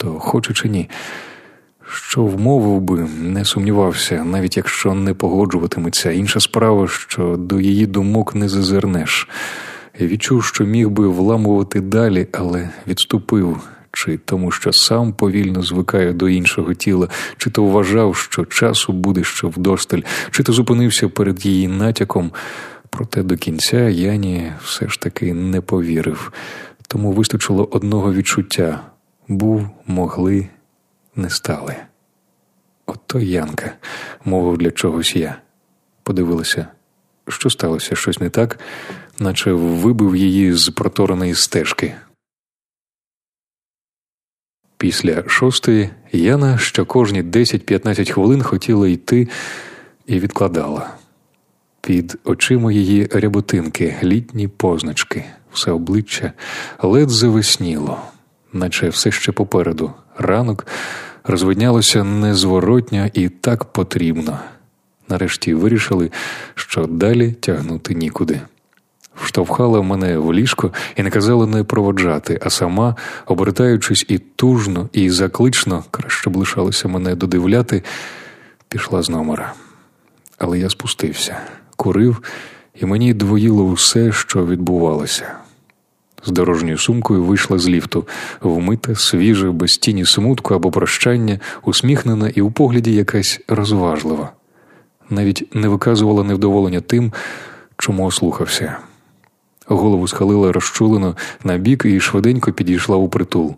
то хоче чи ні. Що вмовив би, не сумнівався, навіть якщо не погоджуватиметься. Інша справа, що до її думок не зазирнеш. Відчув, що міг би вламувати далі, але відступив, чи тому, що сам повільно звикає до іншого тіла, чи то вважав, що часу буде ще вдосталь, чи то зупинився перед її натяком. Проте до кінця Яні все ж таки не повірив, тому вистачило одного відчуття був, могли, не стали. Ото Янка, мовив для чогось я. Подивилася, що сталося щось не так, наче вибив її з протореної стежки. Після шостої Яна що кожні 10-15 хвилин хотіла йти і відкладала. Під очима її ряботинки, літні позначки, все обличчя ледь завесніло, наче все ще попереду. Ранок розвиднялося незворотньо і так потрібно. Нарешті вирішили, що далі тягнути нікуди. Вштовхала мене в ліжко і наказала не проводжати, а сама, обертаючись і тужно, і заклично, краще б лишалося мене додивляти, пішла з номера. Але я спустився, курив, і мені двоїло усе, що відбувалося. З дорожньою сумкою вийшла з ліфту, вмита, свіжа, без тіні смутку або прощання, усміхнена і у погляді якась розважлива. Навіть не виказувала невдоволення тим, чому ослухався. Голову схилила розчулено на бік і швиденько підійшла у притул.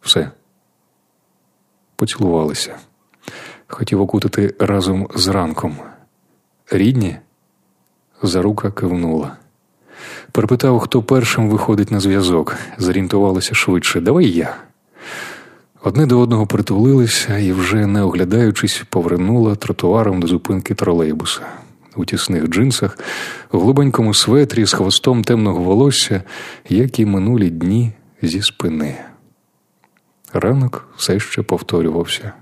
Все. Поцілувалися. Хотів окутати разом з ранком. Рідні? Зарука кивнула. Перепитав, хто першим виходить на зв'язок. Зорієнтувалася швидше. Давай я. Одне до одного притулилися і, вже не оглядаючись, повернула тротуаром до зупинки тролейбуса у тісних джинсах, в глибенькому светрі з хвостом темного волосся, як і минулі дні зі спини. Ранок все ще повторювався.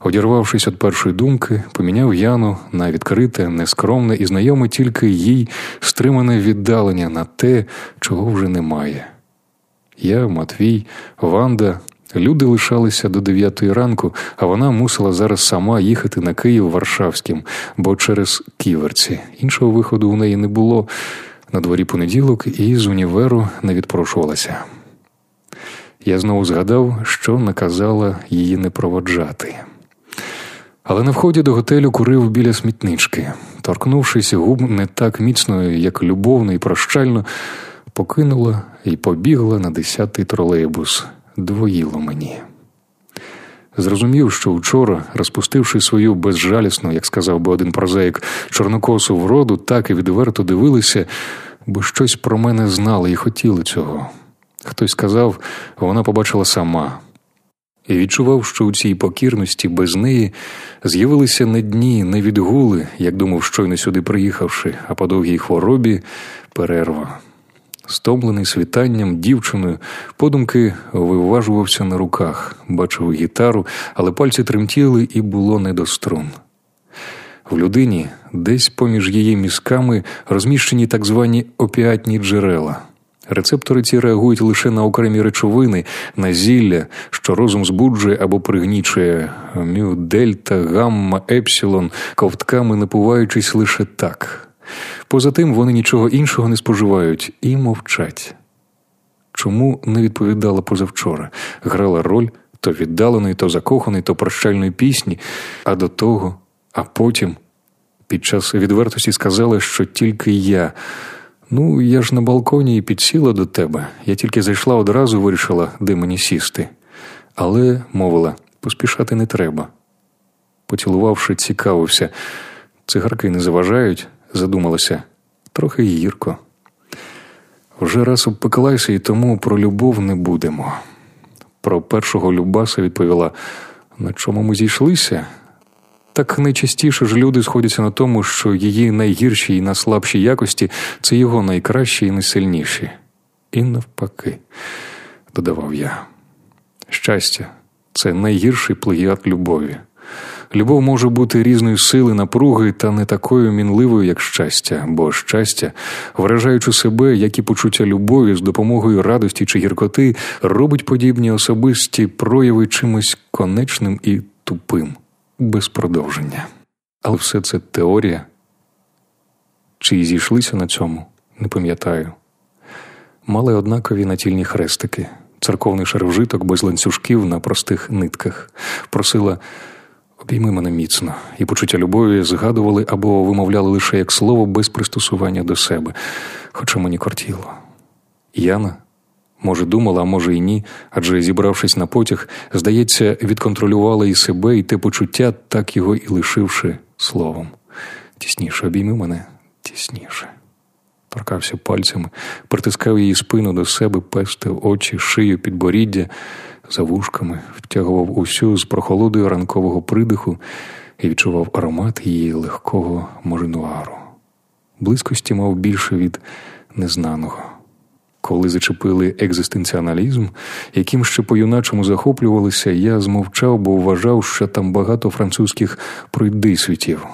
Одірвавшись від першої думки, поміняв Яну на відкрите, нескромне і знайоме тільки їй стримане віддалення на те, чого вже немає. Я, Матвій, Ванда, люди лишалися до дев'ятої ранку, а вона мусила зараз сама їхати на Київ Варшавським, бо через ківерці. Іншого виходу у неї не було. На дворі понеділок і з універу не відпрошувалася. Я знову згадав, що наказала її не проводжати. Але на вході до готелю курив біля смітнички, торкнувшись губ не так міцно, як любовно і прощально, покинула і побігла на десятий тролейбус. Двоїло мені. Зрозумів, що вчора, розпустивши свою безжалісну, як сказав би один прозаїк, чорнокосу вроду, так і відверто дивилися, бо щось про мене знали і хотіли цього. Хтось сказав, вона побачила сама і відчував, що у цій покірності без неї з'явилися не дні, не відгули, як думав, щойно сюди приїхавши, а по довгій хворобі перерва. Стомлений світанням, дівчиною, подумки виважувався на руках, бачив гітару, але пальці тремтіли і було не до струн. В людині десь поміж її мізками розміщені так звані опіатні джерела. Рецептори ці реагують лише на окремі речовини, на зілля, що розум збуджує або пригнічує мю, дельта, гамма, епсилон, ковтками напуваючись лише так. Поза тим вони нічого іншого не споживають і мовчать. Чому не відповідала позавчора? Грала роль то віддаленої, то закоханої, то прощальної пісні, а до того, а потім під час відвертості сказала, що тільки я. Ну, я ж на балконі і підсіла до тебе. Я тільки зайшла одразу, вирішила, де мені сісти. Але, мовила, поспішати не треба. Поцілувавши, цікавився. Цигарки не заважають, задумалася, трохи гірко. Вже раз обпеклася, і тому про любов не будемо. Про першого Любаса відповіла: на чому ми зійшлися? Так найчастіше ж люди сходяться на тому, що її найгірші і найслабші якості це його найкращі і найсильніші. І навпаки, додавав я. Щастя це найгірший плагіат любові. Любов може бути різної сили, напруги та не такою мінливою, як щастя, бо щастя, виражаючи себе, як і почуття любові з допомогою радості чи гіркоти, робить подібні особисті прояви чимось конечним і тупим, без продовження. Але все це теорія. Чи зійшлися на цьому, не пам'ятаю. Мали однакові натільні хрестики, церковний шарвжиток без ланцюжків на простих нитках, просила обійми мене міцно, і почуття любові згадували або вимовляли лише як слово без пристосування до себе, хоча мені кортіло. Яна, може, думала, а може і ні, адже зібравшись на потяг, здається, відконтролювала і себе, і те почуття, так його і лишивши словом. Тісніше обійми мене, тісніше. Торкався пальцями, притискав її спину до себе, пестив очі, шию, підборіддя за вушками, втягував усю з прохолодою ранкового придиху і відчував аромат її легкого можнуару. Близькості мав більше від незнаного. Коли зачепили екзистенціоналізм, яким ще по-юначому захоплювалися, я змовчав, бо вважав, що там багато французьких пройдисвітів,